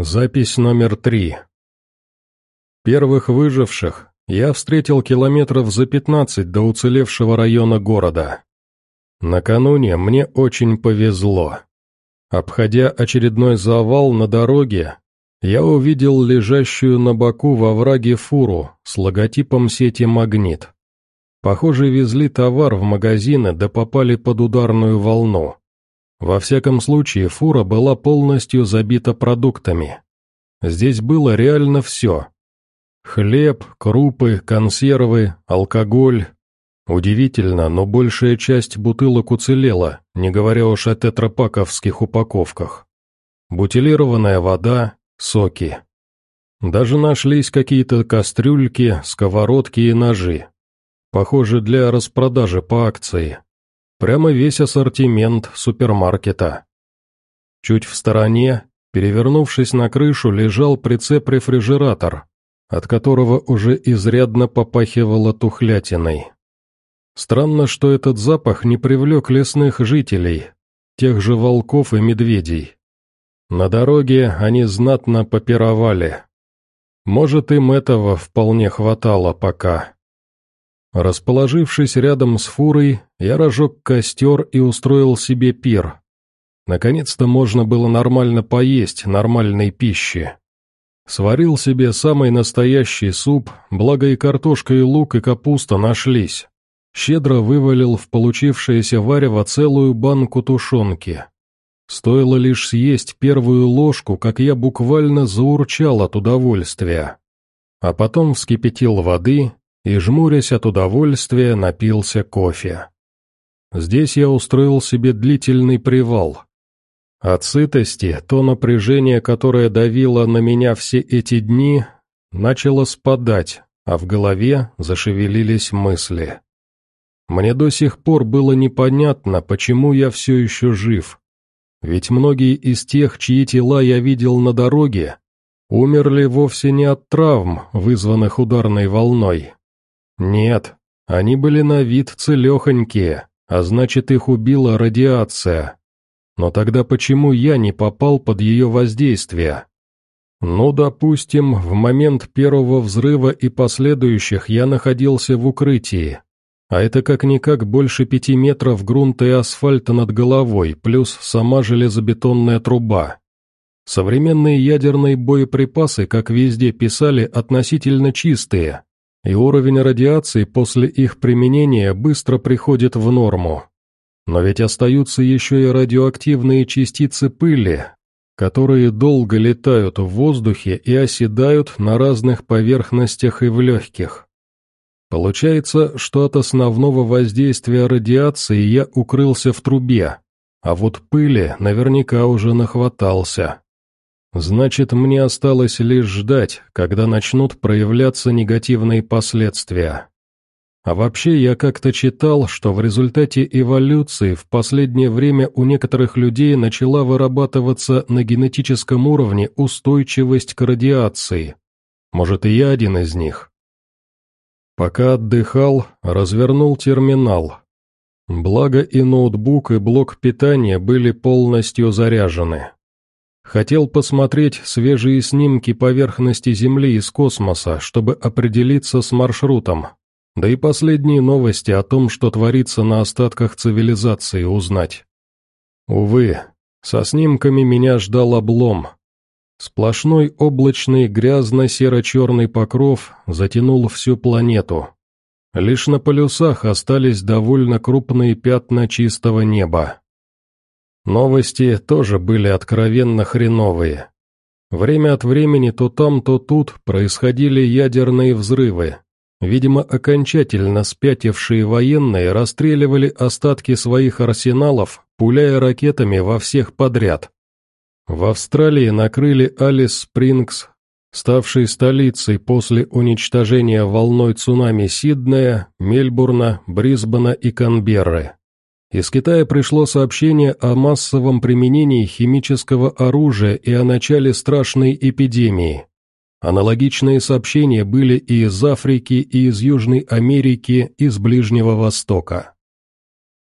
Запись номер три. Первых выживших я встретил километров за пятнадцать до уцелевшего района города. Накануне мне очень повезло. Обходя очередной завал на дороге, я увидел лежащую на боку во враге фуру с логотипом сети «Магнит». Похоже, везли товар в магазины да попали под ударную волну. Во всяком случае, фура была полностью забита продуктами. Здесь было реально все. Хлеб, крупы, консервы, алкоголь. Удивительно, но большая часть бутылок уцелела, не говоря уж о тетрапаковских упаковках. Бутилированная вода, соки. Даже нашлись какие-то кастрюльки, сковородки и ножи. Похоже, для распродажи по акции. Прямо весь ассортимент супермаркета. Чуть в стороне, перевернувшись на крышу, лежал прицеп-рефрижератор, от которого уже изрядно попахивало тухлятиной. Странно, что этот запах не привлек лесных жителей, тех же волков и медведей. На дороге они знатно попировали. Может, им этого вполне хватало пока. Расположившись рядом с фурой, я разжег костер и устроил себе пир. Наконец-то можно было нормально поесть нормальной пищи. Сварил себе самый настоящий суп, благо и картошка, и лук, и капуста нашлись. Щедро вывалил в получившееся варево целую банку тушенки. Стоило лишь съесть первую ложку, как я буквально заурчал от удовольствия. А потом вскипятил воды и, жмурясь от удовольствия, напился кофе. Здесь я устроил себе длительный привал. От сытости то напряжение, которое давило на меня все эти дни, начало спадать, а в голове зашевелились мысли. Мне до сих пор было непонятно, почему я все еще жив. Ведь многие из тех, чьи тела я видел на дороге, умерли вовсе не от травм, вызванных ударной волной, нет, они были на вид целехонькие, а значит их убила радиация. Но тогда почему я не попал под ее воздействие? Ну, допустим, в момент первого взрыва и последующих я находился в укрытии, а это как-никак больше пяти метров грунта и асфальта над головой, плюс сама железобетонная труба. Современные ядерные боеприпасы, как везде писали, относительно чистые, и уровень радиации после их применения быстро приходит в норму. Но ведь остаются еще и радиоактивные частицы пыли, которые долго летают в воздухе и оседают на разных поверхностях и в легких. Получается, что от основного воздействия радиации я укрылся в трубе, а вот пыли наверняка уже нахватался. Значит, мне осталось лишь ждать, когда начнут проявляться негативные последствия. А вообще, я как-то читал, что в результате эволюции в последнее время у некоторых людей начала вырабатываться на генетическом уровне устойчивость к радиации. Может, и я один из них. Пока отдыхал, развернул терминал. Благо и ноутбук, и блок питания были полностью заряжены. Хотел посмотреть свежие снимки поверхности Земли из космоса, чтобы определиться с маршрутом. Да и последние новости о том, что творится на остатках цивилизации, узнать. Увы, со снимками меня ждал облом. Сплошной облачный грязно-серо-черный покров затянул всю планету. Лишь на полюсах остались довольно крупные пятна чистого неба. Новости тоже были откровенно хреновые. Время от времени то там, то тут происходили ядерные взрывы. Видимо, окончательно спятившие военные расстреливали остатки своих арсеналов, пуляя ракетами во всех подряд. В Австралии накрыли Алис Спрингс, ставшей столицей после уничтожения волной цунами Сиднея, Мельбурна, Брисбена и Канберры. Из Китая пришло сообщение о массовом применении химического оружия и о начале страшной эпидемии. Аналогичные сообщения были и из Африки, и из Южной Америки, и из Ближнего Востока.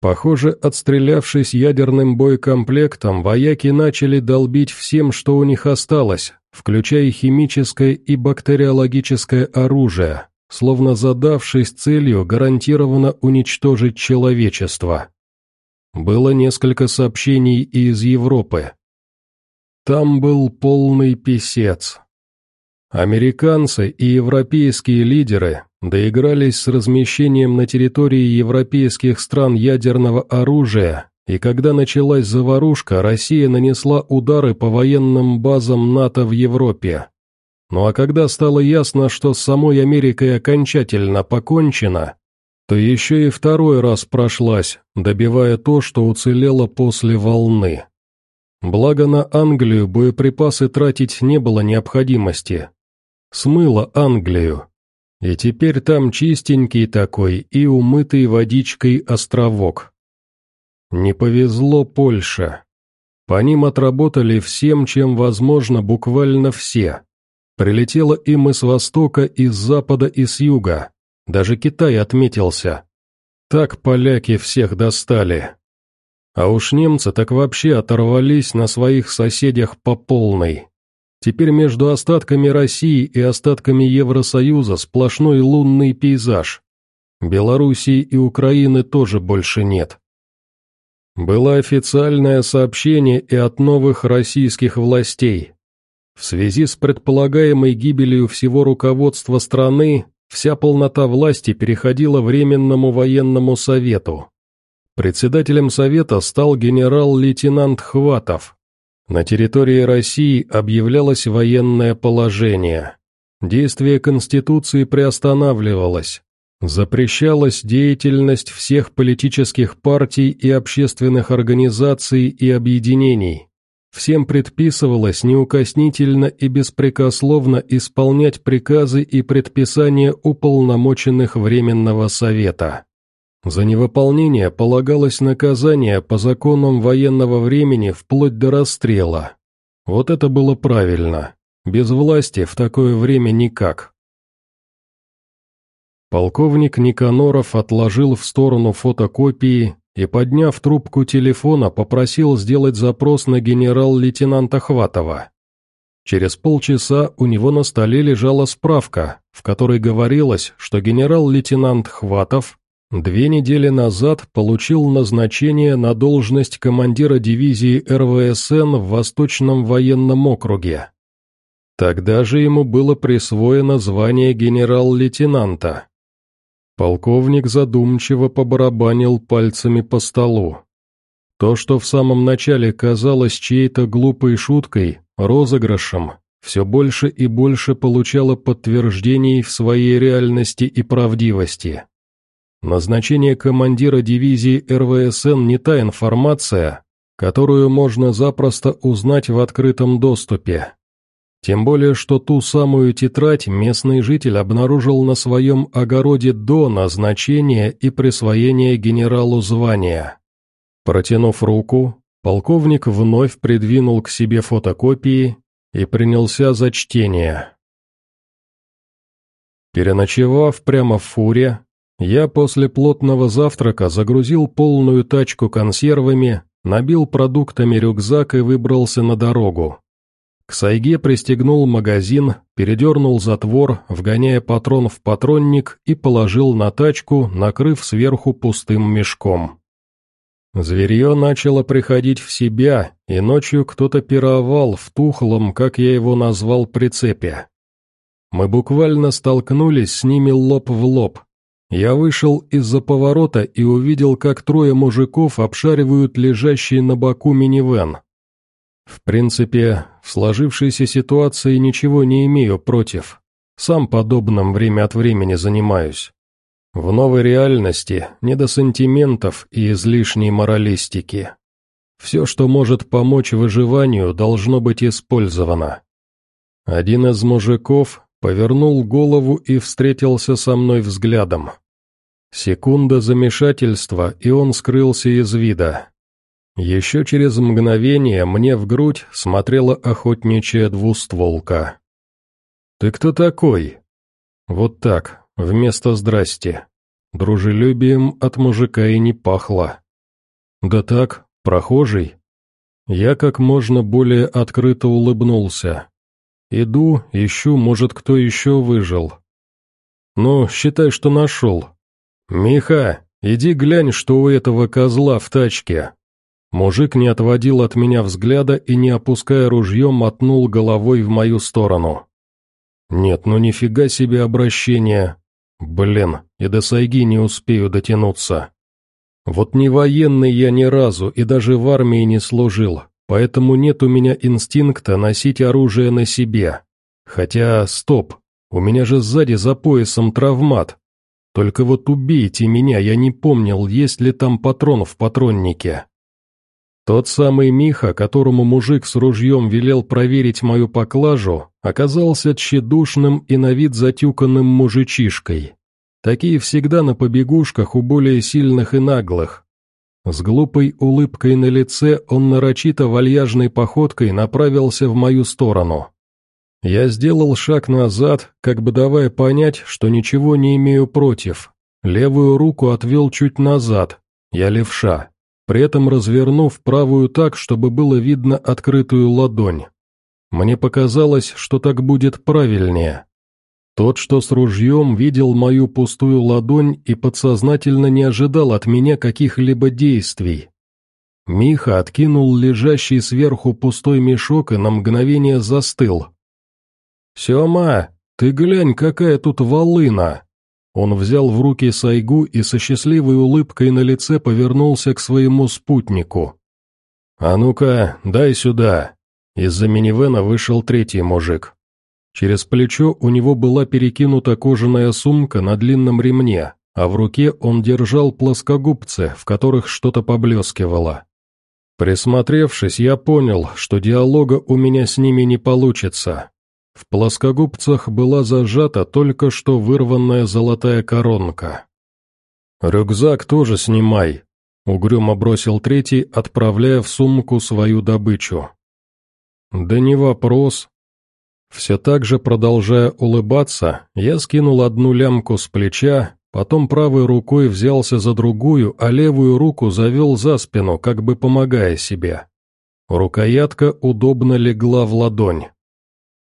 Похоже, отстрелявшись ядерным боекомплектом, вояки начали долбить всем, что у них осталось, включая химическое и бактериологическое оружие, словно задавшись целью гарантированно уничтожить человечество. Было несколько сообщений из Европы. Там был полный писец. Американцы и европейские лидеры доигрались с размещением на территории европейских стран ядерного оружия, и когда началась заварушка, Россия нанесла удары по военным базам НАТО в Европе. Ну а когда стало ясно, что с самой Америкой окончательно покончено, то еще и второй раз прошлась, добивая то, что уцелело после волны. Благо на Англию боеприпасы тратить не было необходимости. Смыло Англию. И теперь там чистенький такой и умытый водичкой островок. Не повезло Польше. По ним отработали всем, чем возможно, буквально все. Прилетело им и с востока, и с запада, и с юга. Даже Китай отметился. Так поляки всех достали. А уж немцы так вообще оторвались на своих соседях по полной. Теперь между остатками России и остатками Евросоюза сплошной лунный пейзаж. Белоруссии и Украины тоже больше нет. Было официальное сообщение и от новых российских властей. В связи с предполагаемой гибелью всего руководства страны, вся полнота власти переходила Временному военному совету. Председателем совета стал генерал-лейтенант Хватов. На территории России объявлялось военное положение. Действие Конституции приостанавливалось. Запрещалась деятельность всех политических партий и общественных организаций и объединений. Всем предписывалось неукоснительно и беспрекословно исполнять приказы и предписания уполномоченных Временного Совета. За невыполнение полагалось наказание по законам военного времени вплоть до расстрела. Вот это было правильно. Без власти в такое время никак. Полковник Никаноров отложил в сторону фотокопии и, подняв трубку телефона, попросил сделать запрос на генерал-лейтенанта Хватова. Через полчаса у него на столе лежала справка, в которой говорилось, что генерал-лейтенант Хватов две недели назад получил назначение на должность командира дивизии РВСН в Восточном военном округе. Тогда же ему было присвоено звание генерал-лейтенанта. Полковник задумчиво побарабанил пальцами по столу. То, что в самом начале казалось чьей-то глупой шуткой, розыгрышем, все больше и больше получало подтверждений в своей реальности и правдивости. Назначение командира дивизии РВСН не та информация, которую можно запросто узнать в открытом доступе. Тем более, что ту самую тетрадь местный житель обнаружил на своем огороде до назначения и присвоения генералу звания. Протянув руку, полковник вновь придвинул к себе фотокопии и принялся за чтение. Переночевав прямо в фуре, я после плотного завтрака загрузил полную тачку консервами, набил продуктами рюкзак и выбрался на дорогу. К сайге пристегнул магазин, передернул затвор, вгоняя патрон в патронник и положил на тачку, накрыв сверху пустым мешком. Зверье начало приходить в себя, и ночью кто-то пировал в тухлом, как я его назвал, прицепе. Мы буквально столкнулись с ними лоб в лоб. Я вышел из-за поворота и увидел, как трое мужиков обшаривают лежащий на боку минивэн. В принципе, в сложившейся ситуации ничего не имею против. Сам подобным время от времени занимаюсь. В новой реальности не до сантиментов и излишней моралистики. Все, что может помочь выживанию, должно быть использовано. Один из мужиков повернул голову и встретился со мной взглядом. Секунда замешательства, и он скрылся из вида. Еще через мгновение мне в грудь смотрела охотничья двустволка. «Ты кто такой?» Вот так, вместо «здрасте». Дружелюбием от мужика и не пахло. «Да так, прохожий». Я как можно более открыто улыбнулся. Иду, ищу, может, кто еще выжил. Ну, считай, что нашел. Миха, иди глянь, что у этого козла в тачке. Мужик не отводил от меня взгляда и, не опуская ружье, мотнул головой в мою сторону. Нет, ну нифига себе обращение. Блин, и до сайги не успею дотянуться. Вот не военный я ни разу и даже в армии не служил, поэтому нет у меня инстинкта носить оружие на себе. Хотя, стоп, у меня же сзади за поясом травмат. Только вот убейте меня, я не помнил, есть ли там патрон в патроннике. Тот самый Миха, которому мужик с ружьем велел проверить мою поклажу, оказался тщедушным и на вид затюканным мужичишкой. Такие всегда на побегушках у более сильных и наглых. С глупой улыбкой на лице он нарочито вальяжной походкой направился в мою сторону. Я сделал шаг назад, как бы давая понять, что ничего не имею против. Левую руку отвел чуть назад, я левша при этом развернув правую так, чтобы было видно открытую ладонь. Мне показалось, что так будет правильнее. Тот, что с ружьем, видел мою пустую ладонь и подсознательно не ожидал от меня каких-либо действий. Миха откинул лежащий сверху пустой мешок и на мгновение застыл. «Сема, ты глянь, какая тут волына!» Он взял в руки сайгу и со счастливой улыбкой на лице повернулся к своему спутнику. «А ну-ка, дай сюда!» Из-за минивэна вышел третий мужик. Через плечо у него была перекинута кожаная сумка на длинном ремне, а в руке он держал плоскогубцы, в которых что-то поблескивало. Присмотревшись, я понял, что диалога у меня с ними не получится, в плоскогубцах была зажата только что вырванная золотая коронка. «Рюкзак тоже снимай», — угрюмо бросил третий, отправляя в сумку свою добычу. «Да не вопрос». Все так же, продолжая улыбаться, я скинул одну лямку с плеча, потом правой рукой взялся за другую, а левую руку завел за спину, как бы помогая себе. Рукоятка удобно легла в ладонь.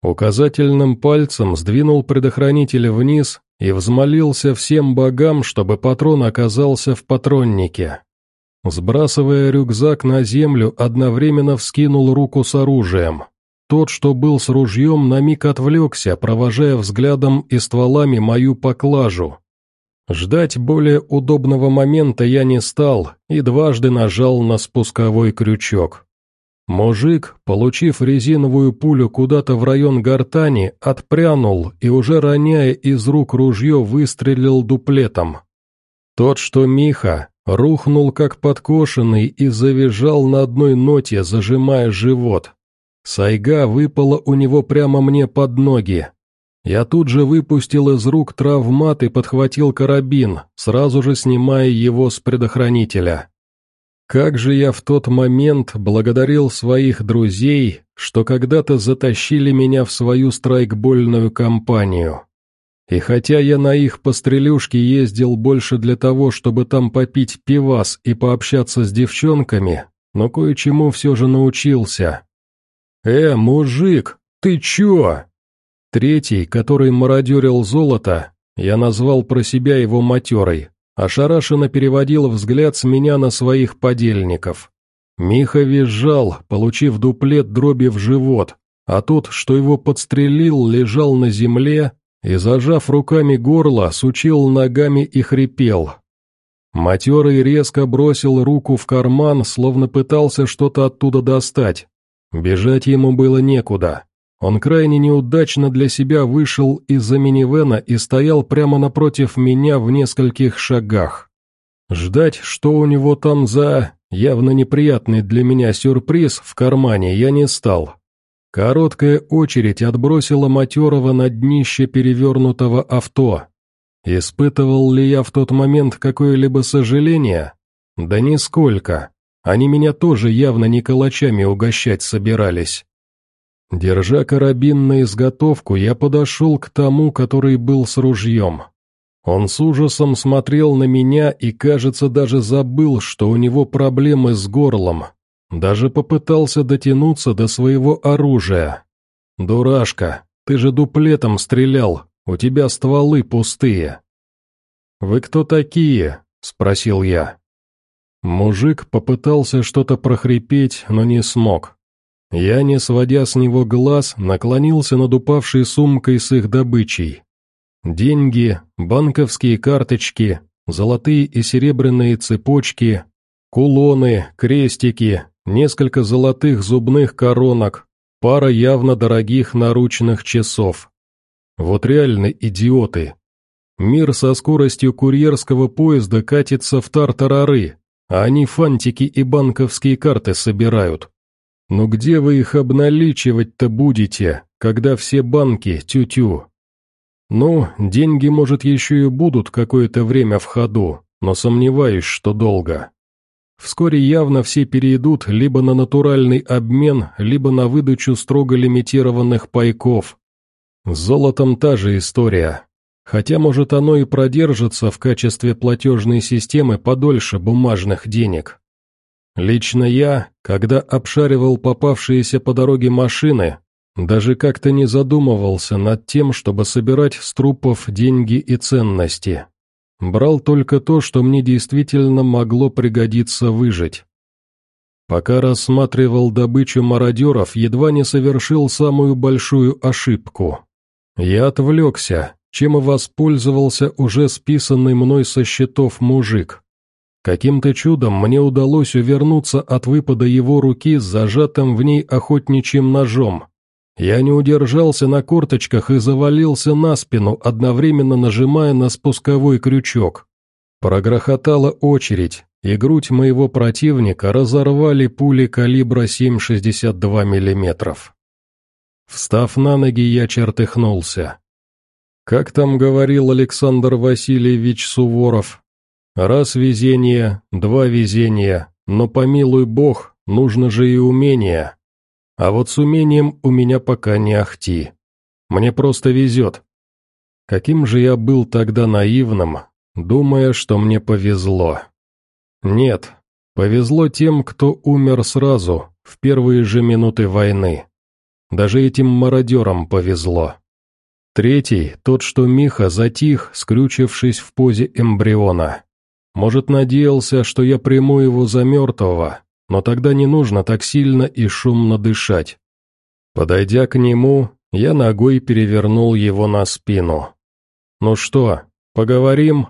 Указательным пальцем сдвинул предохранитель вниз и взмолился всем богам, чтобы патрон оказался в патроннике. Сбрасывая рюкзак на землю, одновременно вскинул руку с оружием. Тот, что был с ружьем, на миг отвлекся, провожая взглядом и стволами мою поклажу. Ждать более удобного момента я не стал и дважды нажал на спусковой крючок. Мужик, получив резиновую пулю куда-то в район гортани, отпрянул и, уже роняя из рук ружье, выстрелил дуплетом. Тот, что Миха, рухнул как подкошенный и завизжал на одной ноте, зажимая живот. Сайга выпала у него прямо мне под ноги. Я тут же выпустил из рук травмат и подхватил карабин, сразу же снимая его с предохранителя. Как же я в тот момент благодарил своих друзей, что когда-то затащили меня в свою страйкбольную компанию. И хотя я на их пострелюшки ездил больше для того, чтобы там попить пивас и пообщаться с девчонками, но кое-чему все же научился. «Э, мужик, ты чё?» Третий, который мародерил золото, я назвал про себя его матерой, ошарашенно переводил взгляд с меня на своих подельников. Миха визжал, получив дуплет дроби в живот, а тот, что его подстрелил, лежал на земле и, зажав руками горло, сучил ногами и хрипел. Матерый резко бросил руку в карман, словно пытался что-то оттуда достать. Бежать ему было некуда. Он крайне неудачно для себя вышел из-за минивэна и стоял прямо напротив меня в нескольких шагах. Ждать, что у него там за явно неприятный для меня сюрприз в кармане, я не стал. Короткая очередь отбросила матерого на днище перевернутого авто. Испытывал ли я в тот момент какое-либо сожаление? Да нисколько. Они меня тоже явно не калачами угощать собирались. Держа карабин на изготовку, я подошел к тому, который был с ружьем. Он с ужасом смотрел на меня и, кажется, даже забыл, что у него проблемы с горлом. Даже попытался дотянуться до своего оружия. «Дурашка, ты же дуплетом стрелял, у тебя стволы пустые». «Вы кто такие?» — спросил я. Мужик попытался что-то прохрипеть, но не смог. Я, не сводя с него глаз, наклонился над упавшей сумкой с их добычей. Деньги, банковские карточки, золотые и серебряные цепочки, кулоны, крестики, несколько золотых зубных коронок, пара явно дорогих наручных часов. Вот реально идиоты. Мир со скоростью курьерского поезда катится в тартарары, а они фантики и банковские карты собирают. Но где вы их обналичивать-то будете, когда все банки тю-тю? Ну, деньги, может, еще и будут какое-то время в ходу, но сомневаюсь, что долго. Вскоре явно все перейдут либо на натуральный обмен, либо на выдачу строго лимитированных пайков. С золотом та же история. Хотя, может, оно и продержится в качестве платежной системы подольше бумажных денег. Лично я, когда обшаривал попавшиеся по дороге машины, даже как-то не задумывался над тем, чтобы собирать с трупов деньги и ценности. Брал только то, что мне действительно могло пригодиться выжить. Пока рассматривал добычу мародеров, едва не совершил самую большую ошибку. Я отвлекся, чем и воспользовался уже списанный мной со счетов мужик. Каким-то чудом мне удалось увернуться от выпада его руки с зажатым в ней охотничьим ножом. Я не удержался на корточках и завалился на спину, одновременно нажимая на спусковой крючок. Прогрохотала очередь, и грудь моего противника разорвали пули калибра 7,62 мм. Встав на ноги, я чертыхнулся. Как там говорил Александр Васильевич Суворов, Раз везение, два везения, но помилуй бог, нужно же и умение. А вот с умением у меня пока не ахти. Мне просто везет. Каким же я был тогда наивным, думая, что мне повезло. Нет, повезло тем, кто умер сразу, в первые же минуты войны. Даже этим мародерам повезло. Третий, тот, что Миха затих, скрючившись в позе эмбриона. Может, надеялся, что я приму его за мертвого, но тогда не нужно так сильно и шумно дышать. Подойдя к нему, я ногой перевернул его на спину. «Ну что, поговорим?»